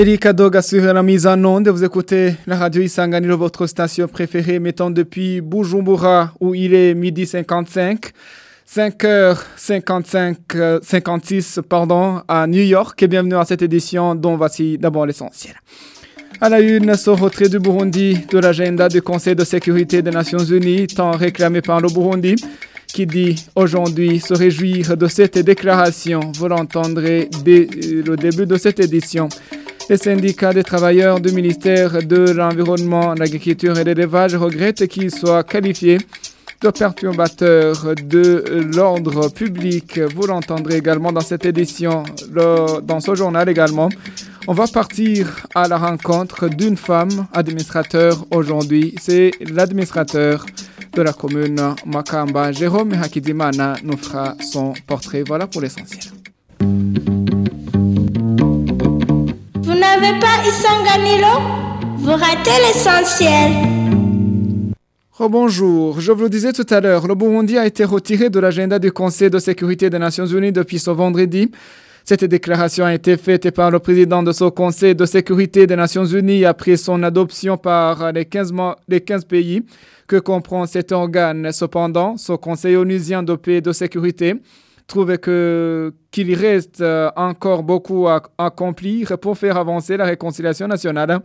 kugira Eric Adoga sur la mise en onde. Vous écoutez la radio Isanganiro, votre station préférée, mettant depuis Bujumbura, où il est midi 55. 5h55, 56, pardon, à New York. Bienvenue à cette édition dont voici d'abord l'essentiel. À la une, ce retrait du Burundi de l'agenda du Conseil de sécurité des Nations Unies, tant réclamé par le Burundi, qui dit aujourd'hui se réjouir de cette déclaration. Vous l'entendrez dès le début de cette édition. Les syndicats des travailleurs du ministère de l'Environnement, l'Agriculture et l'Élevage regrettent qu'il soit qualifié de perturbateur de l'ordre public. Vous l'entendrez également dans cette édition, dans ce journal également. On va partir à la rencontre d'une femme administrateur aujourd'hui. C'est l'administrateur de la commune Makamba, Jérôme Hakidimana, nous fera son portrait. Voilà pour l'essentiel. N'avez pas Isanganilo Vous ratez l'essentiel. Rebonjour, je vous le disais tout à l'heure, le Burundi a été retiré de l'agenda du Conseil de sécurité des Nations Unies depuis ce vendredi. Cette déclaration a été faite par le président de ce Conseil de sécurité des Nations Unies après son adoption par les 15, mo- les 15 pays que comprend cet organe? Cependant, ce Conseil onusien de paix et de sécurité trouve que qu'il reste euh, encore beaucoup à accomplir pour faire avancer la réconciliation nationale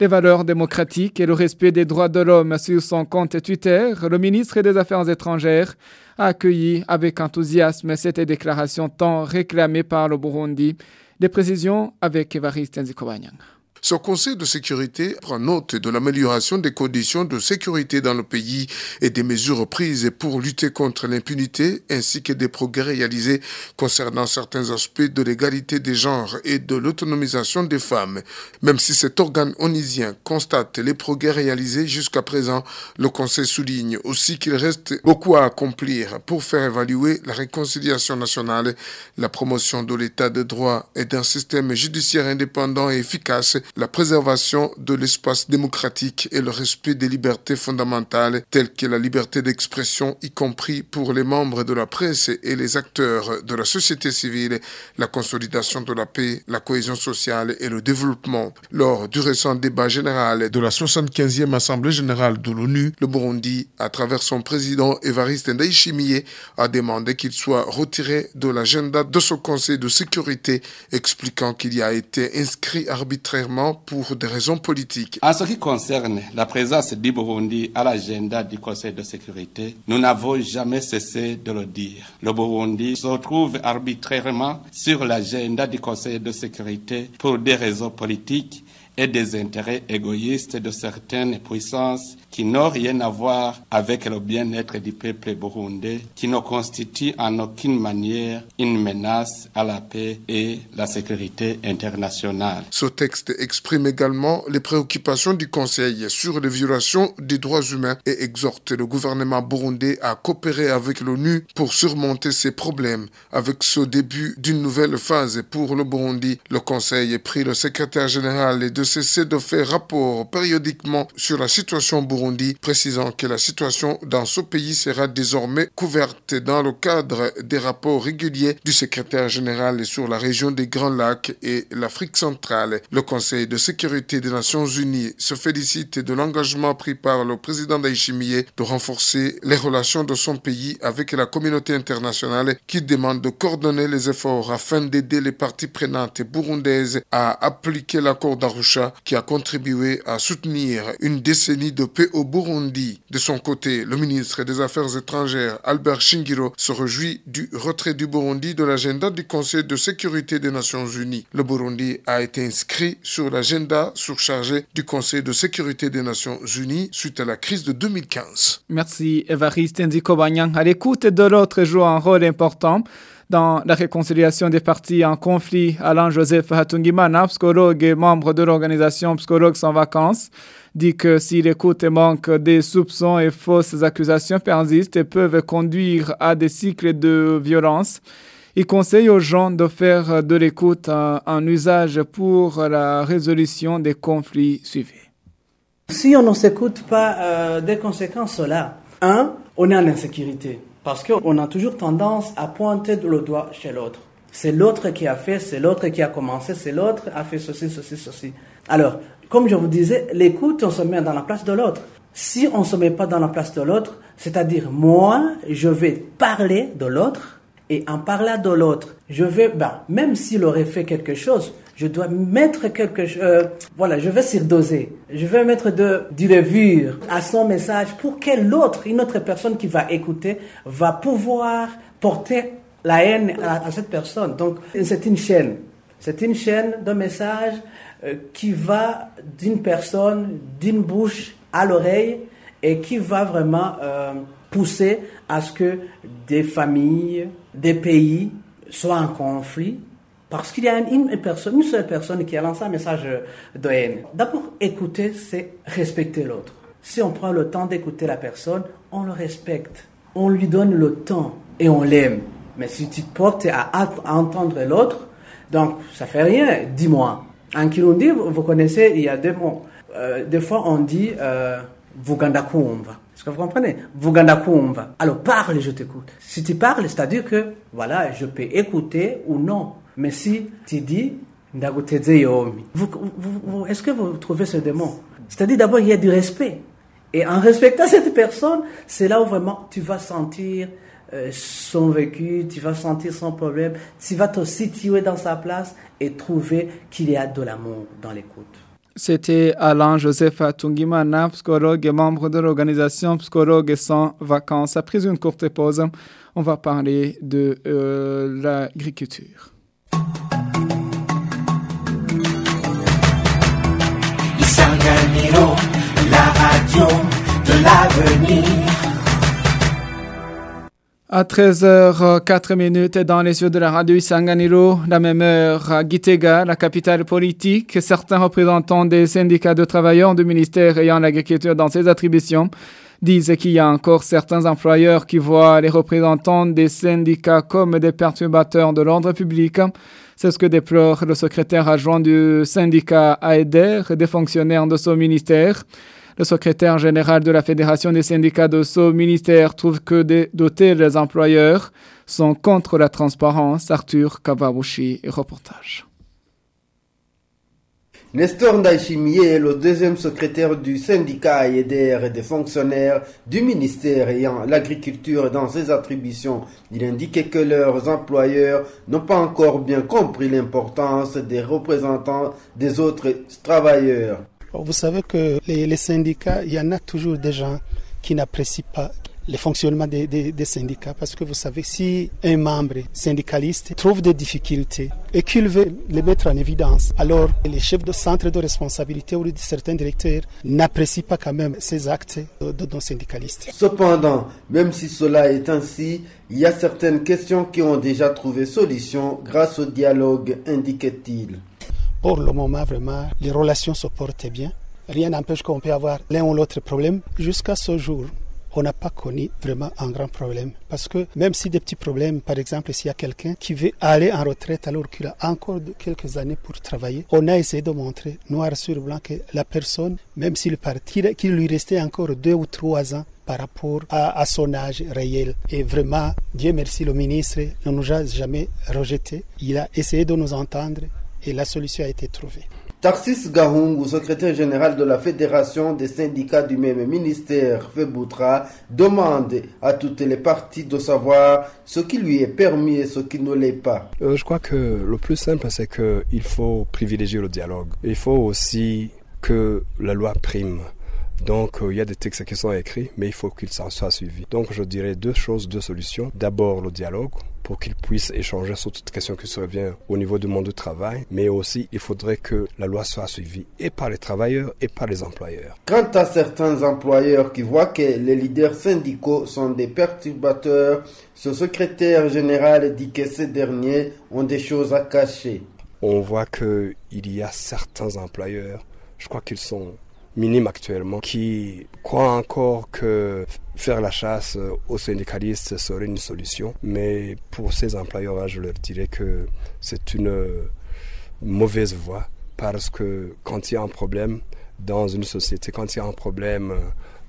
les valeurs démocratiques et le respect des droits de l'homme sur son compte Twitter, le ministre des Affaires étrangères a accueilli avec enthousiasme cette déclaration tant réclamée par le Burundi. Des précisions avec Evariste Nzikobanyang. Ce Conseil de sécurité prend note de l'amélioration des conditions de sécurité dans le pays et des mesures prises pour lutter contre l'impunité ainsi que des progrès réalisés concernant certains aspects de l'égalité des genres et de l'autonomisation des femmes. Même si cet organe onisien constate les progrès réalisés jusqu'à présent, le Conseil souligne aussi qu'il reste beaucoup à accomplir pour faire évaluer la réconciliation nationale, la promotion de l'état de droit et d'un système judiciaire indépendant et efficace, la préservation de l'espace démocratique et le respect des libertés fondamentales telles que la liberté d'expression, y compris pour les membres de la presse et les acteurs de la société civile, la consolidation de la paix, la cohésion sociale et le développement. Lors du récent débat général de la 75e Assemblée générale de l'ONU, le Burundi, à travers son président Evariste Ndayishimiye, a demandé qu'il soit retiré de l'agenda de ce Conseil de sécurité, expliquant qu'il y a été inscrit arbitrairement pour des raisons politiques. En ce qui concerne la présence du Burundi à l'agenda du Conseil de sécurité, nous n'avons jamais cessé de le dire. Le Burundi se retrouve arbitrairement sur l'agenda du Conseil de sécurité pour des raisons politiques et des intérêts égoïstes de certaines puissances qui n'ont rien à voir avec le bien-être du peuple burundais, qui ne constituent en aucune manière une menace à la paix et la sécurité internationale. Ce texte exprime également les préoccupations du Conseil sur les violations des droits humains et exhorte le gouvernement burundais à coopérer avec l'ONU pour surmonter ces problèmes. Avec ce début d'une nouvelle phase pour le Burundi, le Conseil prie le secrétaire général de cesser de faire rapport périodiquement sur la situation au Burundi, précisant que la situation dans ce pays sera désormais couverte dans le cadre des rapports réguliers du secrétaire général sur la région des Grands Lacs et l'Afrique centrale. Le Conseil de sécurité des Nations Unies se félicite de l'engagement pris par le président Daishimiye de renforcer les relations de son pays avec la communauté internationale qui demande de coordonner les efforts afin d'aider les parties prenantes burundaises à appliquer l'accord d'Arusha qui a contribué à soutenir une décennie de paix au Burundi. De son côté, le ministre des Affaires étrangères Albert Shingiro se réjouit du retrait du Burundi de l'agenda du Conseil de sécurité des Nations Unies. Le Burundi a été inscrit sur l'agenda surchargé du Conseil de sécurité des Nations Unies suite à la crise de 2015. Merci Evariste Ndikobanyang. À l'écoute de l'autre joue un rôle important dans la réconciliation des partis en conflit. Alain Joseph Hatungimana, psychologue et membre de l'organisation Psychologues sans vacances, dit que si l'écoute manque des soupçons et fausses accusations persistent et peuvent conduire à des cycles de violence, il conseille aux gens de faire de l'écoute un, un usage pour la résolution des conflits suivis. Si on ne s'écoute pas, euh, des conséquences sont là. Un, on est en insécurité. Parce qu'on a toujours tendance à pointer le doigt chez l'autre. c'est l'autre qui a fait, c'est l'autre qui a commencé, c'est l'autre a fait ceci, ceci, ceci. Alors, comme je vous disais, l'écoute, on se met dans la place de l'autre. Si on ne se met pas dans la place de l'autre, c'est-à-dire moi, je vais parler de l'autre et en parlant de l'autre, je vais, ben, même s'il aurait fait quelque chose, je dois mettre quelque chose, euh, voilà, je vais surdoser. Je vais mettre de, du levure à son message pour que l'autre, une autre personne qui va écouter, va pouvoir porter la haine à, cette personne. Donc, c'est une chaîne. C'est une chaîne de messages euh, qui va d'une personne, d'une bouche à l'oreille et qui va vraiment euh, pousser à ce que des familles, des pays soient en conflit parce qu'il y a une, personne, une seule personne qui a lancé un message de haine. D'abord, écouter, c'est respecter l'autre. Si on prend le temps d'écouter la personne, on le respecte. On lui donne le temps et on l'aime. Mais si tu te portes à, entendre l'autre, donc ça fait rien, dis-moi. En Kirundi, vous connaissez, il y a deux mots. Euh, des fois, on dit euh, Vugandakumva. Est-ce que vous comprenez? Alors parle, je t'écoute. Si tu parles, c'est-à-dire que, voilà, je peux écouter ou non. Mais si tu dis est-ce que vous trouvez ce démon? C'est-à-dire d'abord il y a du respect. Et en respectant cette personne, c'est là où vraiment tu vas sentir euh, son vécu, tu vas sentir son problème, tu vas te situer dans sa place et trouver qu'il y a de l'amour dans l'écoute. C'était Alain Joseph Tungimana, psychologue et membre de l'organisation Psychologue sans vacances. Après une courte pause, on va parler de euh, l'agriculture. La de l'avenir. À 13h04 minutes dans les yeux de la radio Isanganiro, la même heure à Gitega, la capitale politique, certains représentants des syndicats de travailleurs du ministère ayant l'agriculture dans ses attributions disent qu'il y a encore certains employeurs qui voient les représentants des syndicats comme des perturbateurs de l'ordre public. C'est ce que déplore le secrétaire adjoint du syndicat AEDER, des fonctionnaires de ce ministère. Le secrétaire général de la Fédération des syndicats de ce ministère trouve que de tels employeurs sont contre la transparence. Arthur Kawabushi, reportage. Nestor Ndaishimie est le deuxième secrétaire du syndicat AEDER et des fonctionnaires du ministère ayant l'agriculture dans ses attributions. Il indique que leurs employeurs n'ont pas encore bien compris l'importance des représentants des autres travailleurs. Vous savez que les syndicats, il y en a toujours des gens qui n'apprécient pas le fonctionnement des, des, syndicats. Parce que vous savez, si un membre syndicaliste trouve des difficultés et qu'il veut les mettre en évidence, alors les chefs de centre de responsabilité ou certains directeurs n'apprécient pas quand même ces actes de, de, syndicalistes. Cependant, même si cela est ainsi, il y a certaines questions qui ont déjà trouvé solution grâce au dialogue, indique-t-il. Pour le moment, vraiment, les relations se portent bien. Rien n'empêche qu'on peut avoir l'un ou l'autre problème jusqu'à ce jour on n'a pas connu vraiment un grand problème. Parce que même si des petits problèmes, par exemple, s'il y a quelqu'un qui veut aller en retraite alors qu'il a encore quelques années pour travailler, on a essayé de montrer noir sur blanc que la personne, même s'il partit, qu'il lui restait encore deux ou trois ans par rapport à, à, son âge réel. Et vraiment, Dieu merci, le ministre ne nous a jamais rejeté. Il a essayé de nous entendre et la solution a été trouvée. Tarsis Gahungu, secrétaire général de la Fédération des syndicats du même ministère, Feboutra, demande à toutes les parties de savoir ce qui lui est permis et ce qui ne l'est pas. Euh, je crois que le plus simple, c'est qu'il faut privilégier le dialogue. Il faut aussi que la loi prime. Donc, euh, il y a des textes qui sont écrits, mais il faut qu'ils soient suivis. Donc, je dirais deux choses, deux solutions. D'abord, le dialogue pour qu'ils puissent échanger sur toute question qui se revient au niveau du monde du travail, mais aussi il faudrait que la loi soit suivie et par les travailleurs et par les employeurs. Quant à certains employeurs qui voient que les leaders syndicaux sont des perturbateurs, ce secrétaire général dit que ces derniers ont des choses à cacher. On voit qu'il y a certains employeurs, je crois qu'ils sont minime actuellement qui croit encore que faire la chasse aux syndicalistes serait une solution. Mais pour ces employeurs, je leur dirais que c'est une mauvaise voie parce que quand il y a un problème dans une société, quand il y a un problème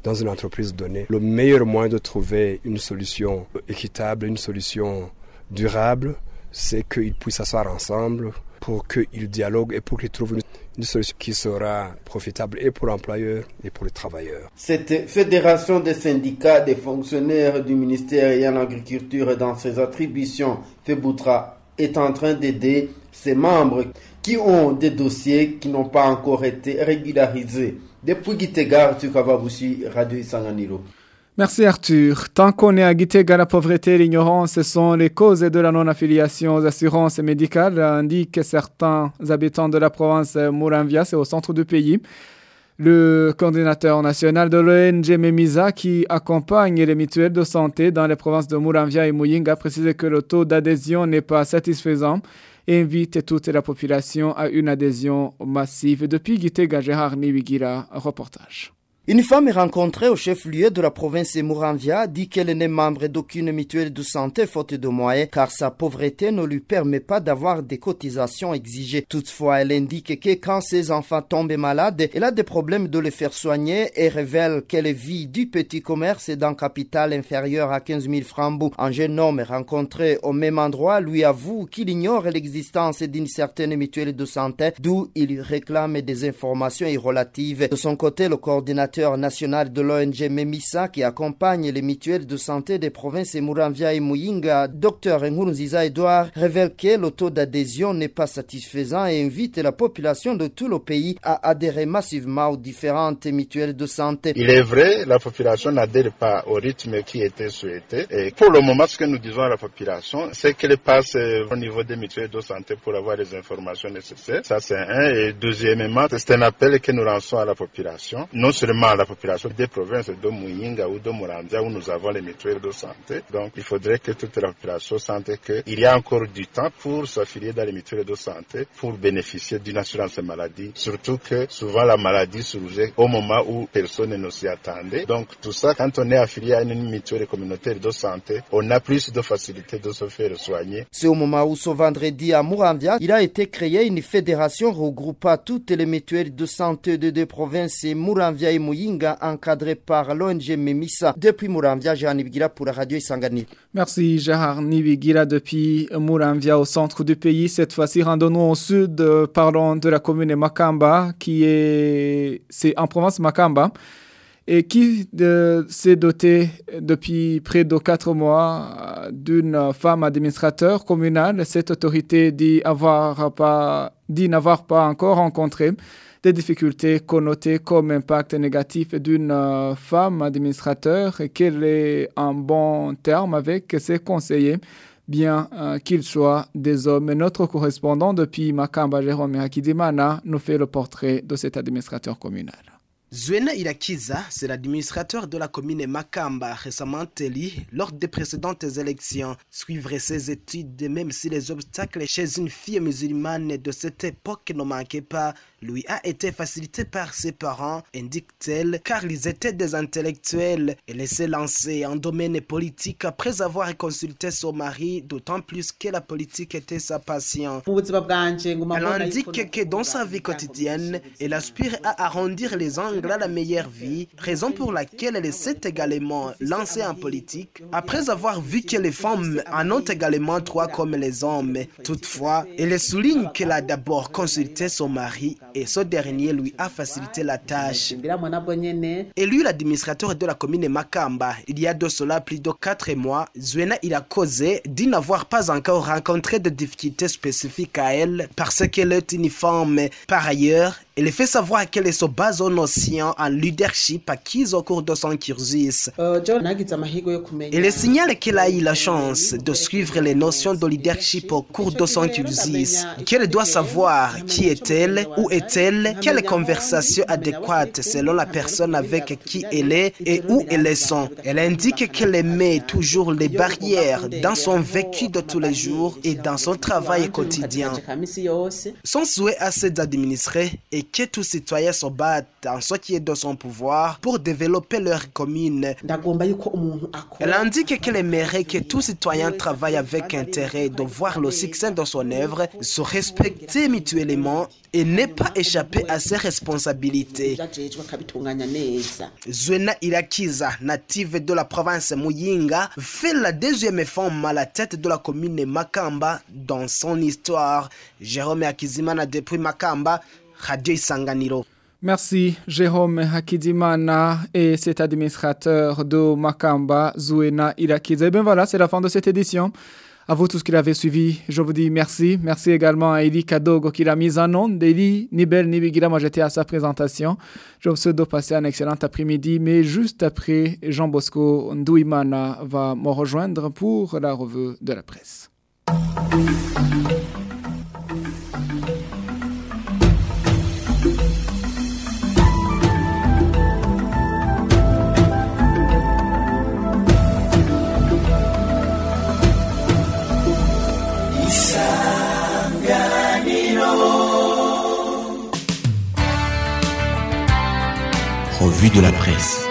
dans une entreprise donnée, le meilleur moyen de trouver une solution équitable, une solution durable, c'est qu'ils puissent s'asseoir ensemble pour qu'ils dialoguent et pour qu'ils trouvent une, solution qui sera profitable et pour l'employeur et pour les travailleurs. Cette fédération des syndicats des fonctionnaires du ministère et en agriculture dans ses attributions, FEBUTRA, est en train d'aider ses membres qui ont des dossiers qui n'ont pas encore été régularisés. Depuis Gitegar, Tukavabushi, Radio Isanganiro. Merci Arthur. Tant qu'on est à Gitega, la pauvreté et l'ignorance sont les causes de la non-affiliation aux assurances médicales, indiquent certains habitants de la province Mouranvia, c'est au centre du pays. Le coordinateur national de l'ONG Memisa, qui accompagne les mutuelles de santé dans les provinces de Mouranvia et Muyinga, a précisé que le taux d'adhésion n'est pas satisfaisant et invite toute la population à une adhésion massive. Depuis Gitega, Gérard Niwigira, reportage. Une femme rencontrée au chef-lieu de la province de Mouranvia dit qu'elle n'est membre d'aucune mutuelle de santé faute de moyens car sa pauvreté ne lui permet pas d'avoir des cotisations exigées. Toutefois, elle indique que quand ses enfants tombent malades, elle a des problèmes de les faire soigner et révèle qu'elle vit du petit commerce d'un capital inférieur à 15 000 francs. Un jeune homme rencontré au même endroit lui avoue qu'il ignore l'existence d'une certaine mutuelle de santé d'où il réclame des informations irrelatives. De son côté, le coordinateur national de l'ONG Memisa qui accompagne les mutuelles de santé des provinces Muramvia et Muyinga, Dr Nkurunziza Edouard, révèle que le taux d'adhésion n'est pas satisfaisant et invite la population de tout le pays à adhérer massivement aux différentes mutuelles de santé. Il est vrai, la population n'adhère pas au rythme qui était souhaité. Et pour le moment, ce que nous disons à la population, c'est qu'elle passe au niveau des mutuelles de santé pour avoir les informations nécessaires. Ça, c'est un. Et deuxièmement, c'est un appel que nous lançons à la population. Non seulement la population des provinces de Muyinga ou de Muramdia où nous avons les mutuelles de santé. Donc il faudrait que toute la population sente qu'il y a encore du temps pour s'affilier dans les mutuelles de santé pour bénéficier d'une assurance maladie. Surtout que souvent la maladie surgit au moment où personne ne s'y attendait. Donc tout ça, quand on est affilié à une mutuelle communautaire de santé, on a plus de facilité de se faire soigner. C'est au moment où ce vendredi à Muramdia, il a été créé une fédération regroupant toutes les mutuelles de santé de deux provinces, Muramvia et Muyinga encadré par l'ONG Memisa. Depuis Mouramvia, Jean Nibigira pour la radio Isangani. Merci Gérard Nibigira depuis Mouramvia au centre du pays. Cette fois-ci, rendons-nous au sud, euh, parlons de la commune de Makamba qui est, c'est en province Makamba et qui s'est doté depuis près de quatre mois d'une femme administrateur communale. Cette autorité dit avoir pas, dit n'avoir pas encore rencontré des difficultés connotées comme impact négatif d'une euh, femme administrateur et qu'elle est en bon terme avec ses conseillers, bien euh, qu'ils soient des hommes. Notre correspondant depuis Makamba, Jérôme Hakidimana, nous fait le portrait de cet administrateur communal. Zuena Irakiza, c'est l'administrateur de la commune Makamba, récemment élu lors des précédentes élections. Suivre ses études, même si les obstacles chez une fille musulmane de cette époque ne manquaient pas, lui a été facilité par ses parents, indique-t-elle, car ils étaient des intellectuels. Elle s'est lancée en domaine politique après avoir consulté son mari, d'autant plus que la politique était sa passion. Elle indique que dans sa vie quotidienne, elle aspire à arrondir les angles la meilleure vie, raison pour laquelle elle s'est également lancée en politique, après avoir vu que les femmes en ont également trois comme les hommes. Toutefois, elle souligne qu'elle a d'abord consulté son mari et ce dernier lui a facilité la tâche. Élu l'administrateur de la commune Makamba, il y a de cela plus de quatre mois, Zuena il a causé d'y n'avoir pas encore rencontré de difficultés spécifiques à elle parce qu'elle est uniforme. Par ailleurs, elle fait savoir qu'elle se base aux notions en leadership acquises au cours de son cursus. Elle signale qu'elle a eu la chance de suivre les notions de leadership au cours de son cursus, qu'elle doit savoir qui est-elle, où est-elle, quelle conversation adéquate selon la personne avec qui elle est et où elle est son. Elle indique qu'elle met toujours les barrières dans son vécu de tous les jours et dans son travail quotidien. Son souhait à ses administrés est que tous citoyens se battent en ce qui est de son pouvoir pour développer leur commune. Elle indique qu'elle aimerait que tout citoyen travaille avec intérêt de voir le succès de son œuvre, se respecter mutuellement et ne pas échapper à ses responsabilités. Zwena Irakiza, native de la province Muyinga, fait la deuxième femme à la tête de la commune Makamba dans son histoire. Jérôme Akizimana depuis Makamba, Merci Jérôme Hakidimana et cet administrateur de Makamba, Zuena Irakiza. Et bien voilà, c'est la fin de cette édition. À vous tous qui l'avez suivi, je vous dis merci. Merci également à Eli Kadogo qui l'a mise en onde. Eli Nibel Nibigira, moi j'étais à sa présentation. Je vous souhaite de passer un excellent après-midi. Mais juste après, Jean Bosco Ndouimana va me rejoindre pour la revue de la presse. De la presse.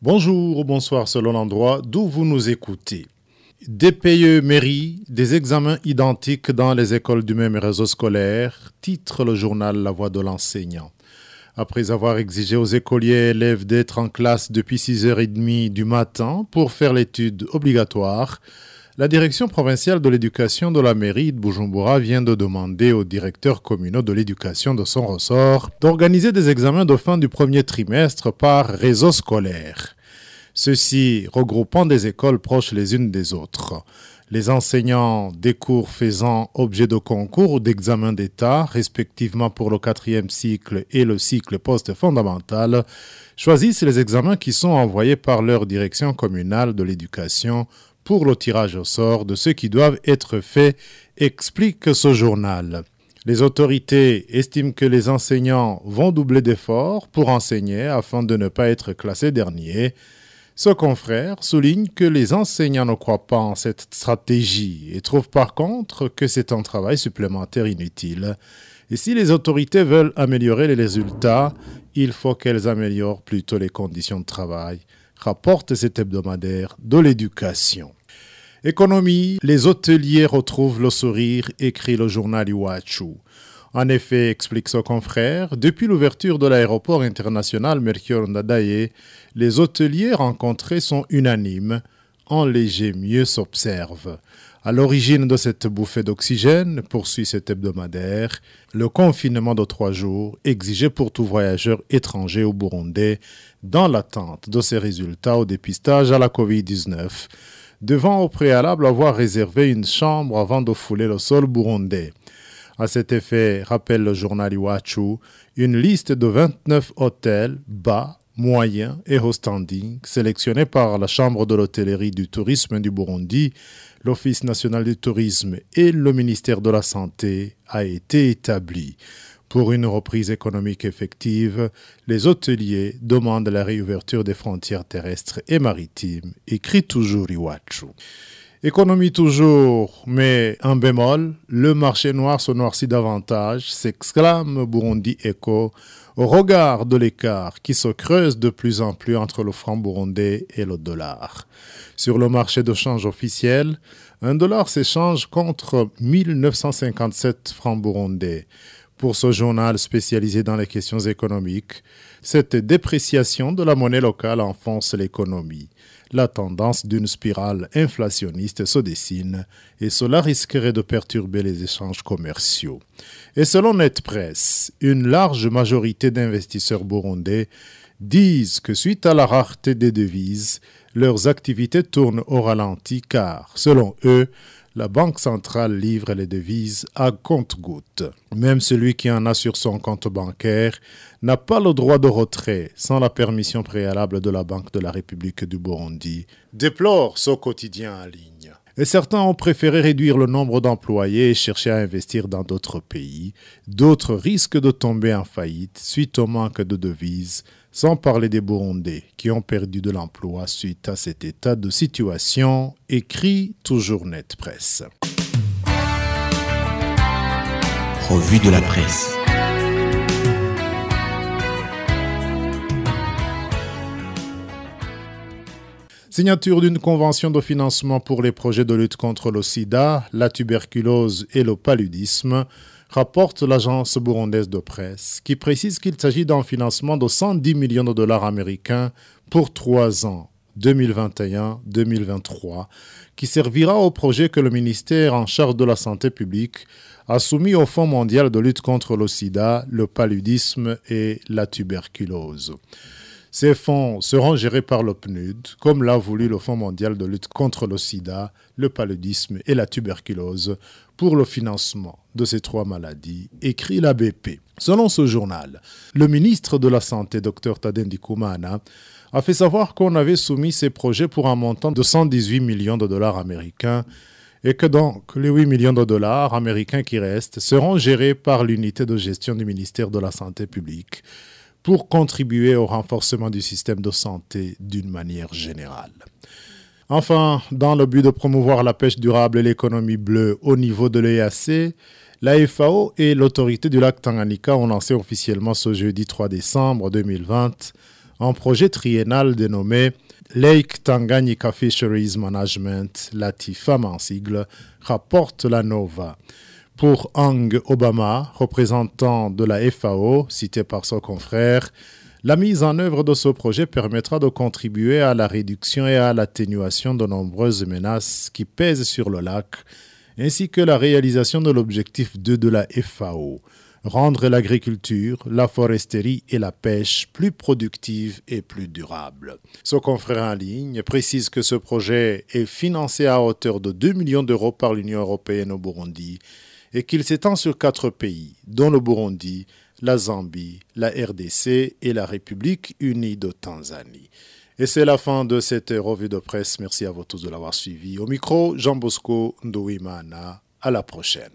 Bonjour ou bonsoir selon l'endroit d'où vous nous écoutez. DPE mairie, des examens identiques dans les écoles du même réseau scolaire, titre le journal La Voix de l'enseignant. Après avoir exigé aux écoliers et élèves d'être en classe depuis 6h30 du matin pour faire l'étude obligatoire, la direction provinciale de l'éducation de la mairie de Bujumbura vient de demander aux directeurs communaux de l'éducation de son ressort d'organiser des examens de fin du premier trimestre par réseau scolaire. Ceux-ci regroupant des écoles proches les unes des autres. Les enseignants des cours faisant objet de concours ou d'examen d'État, respectivement pour le quatrième cycle et le cycle post-fondamental, choisissent les examens qui sont envoyés par leur direction communale de l'éducation pour le tirage au sort de ceux qui doivent être faits, explique ce journal. Les autorités estiment que les enseignants vont doubler d'efforts pour enseigner afin de ne pas être classés derniers. Ce confrère souligne que les enseignants ne croient pas en cette stratégie et trouvent par contre que c'est un travail supplémentaire inutile. Et si les autorités veulent améliorer les résultats, il faut qu'elles améliorent plutôt les conditions de travail rapporte cet hebdomadaire de l'éducation. Économie, les hôteliers retrouvent le sourire, écrit le journal Iwachu. En effet, explique son confrère, depuis l'ouverture de l'aéroport international Mercure Ndadaye, les hôteliers rencontrés sont unanimes. En léger mieux s'observe. À l'origine de cette bouffée d'oxygène, poursuit cet hebdomadaire, le confinement de trois jours exigé pour tout voyageur étranger au Burundi dans l'attente de ses résultats au dépistage à la COVID-19, devant au préalable avoir réservé une chambre avant de fouler le sol burundais. À cet effet, rappelle le journal Iwachu, une liste de 29 hôtels bas, moyens et haut standing sélectionnés par la Chambre de l'hôtellerie du tourisme du Burundi l'Office national du tourisme et le ministère de la Santé a été établi. Pour une reprise économique effective, les hôteliers demandent la réouverture des frontières terrestres et maritimes, écrit toujours Iwachu. Économie toujours, mais un bémol, le marché noir se noircit davantage, s'exclame Burundi Echo, au regard de l'écart qui se creuse de plus en plus entre le franc burundais et le dollar. Sur le marché de change officiel, un dollar s'échange contre 1957 francs burundais. Pour ce journal spécialisé dans les questions économiques, cette dépréciation de la monnaie locale enfonce l'économie. La tendance d'une spirale inflationniste se dessine et cela risquerait de perturber les échanges commerciaux. Et selon NetPress, une large majorité d'investisseurs burundais disent que suite à la rareté des devises, leurs activités tournent au ralenti car, selon eux, la Banque centrale livre les devises à compte-gouttes. Même celui qui en a sur son compte bancaire n'a pas le droit de retrait sans la permission préalable de la Banque de la République du Burundi, déplore ce quotidien en ligne. Et certains ont préféré réduire le nombre d'employés et chercher à investir dans d'autres pays. D'autres risquent de tomber en faillite suite au manque de devises, sans parler des Burundais qui ont perdu de l'emploi suite à cet état de situation, écrit toujours Net Presse. Revue de la presse. Signature d'une convention de financement pour les projets de lutte contre le sida, la tuberculose et le paludisme, rapporte l'agence burundaise de presse, qui précise qu'il s'agit d'un financement de 110 millions de dollars américains pour trois ans, 2021-2023, qui servira au projet que le ministère en charge de la santé publique a soumis au Fonds mondial de lutte contre le sida, le paludisme et la tuberculose. Ces fonds seront gérés par le PNUD, comme l'a voulu le Fonds mondial de lutte contre le sida, le paludisme et la tuberculose, pour le financement de ces trois maladies, écrit la BP. Selon ce journal, le ministre de la Santé, Dr Tadendi Kumana, a fait savoir qu'on avait soumis ces projets pour un montant de 118 millions de dollars américains et que donc les 8 millions de dollars américains qui restent seront gérés par l'unité de gestion du ministère de la Santé publique pour contribuer au renforcement du système de santé d'une manière générale. Enfin, dans le but de promouvoir la pêche durable et l'économie bleue au niveau de l'EAC, la FAO et l'autorité du lac Tanganyika ont lancé officiellement ce jeudi 3 décembre 2020 un projet triennal dénommé Lake Tanganyika Fisheries Management, la TIFAM en sigle, rapporte la NOVA. Pour Hang Obama, représentant de la FAO, cité par son confrère, la mise en œuvre de ce projet permettra de contribuer à la réduction et à l'atténuation de nombreuses menaces qui pèsent sur le lac, ainsi que la réalisation de l'objectif 2 de la FAO, rendre l'agriculture, la foresterie et la pêche plus productives et plus durables. Ce confrère en ligne précise que ce projet est financé à hauteur de 2 millions d'euros par l'Union européenne au Burundi et qu'il s'étend sur quatre pays, dont le Burundi, la Zambie, la RDC et la République unie de Tanzanie. Et c'est la fin de cette revue de presse. Merci à vous tous de l'avoir suivi. Au micro, Jean Bosco Ndouimana. À la prochaine.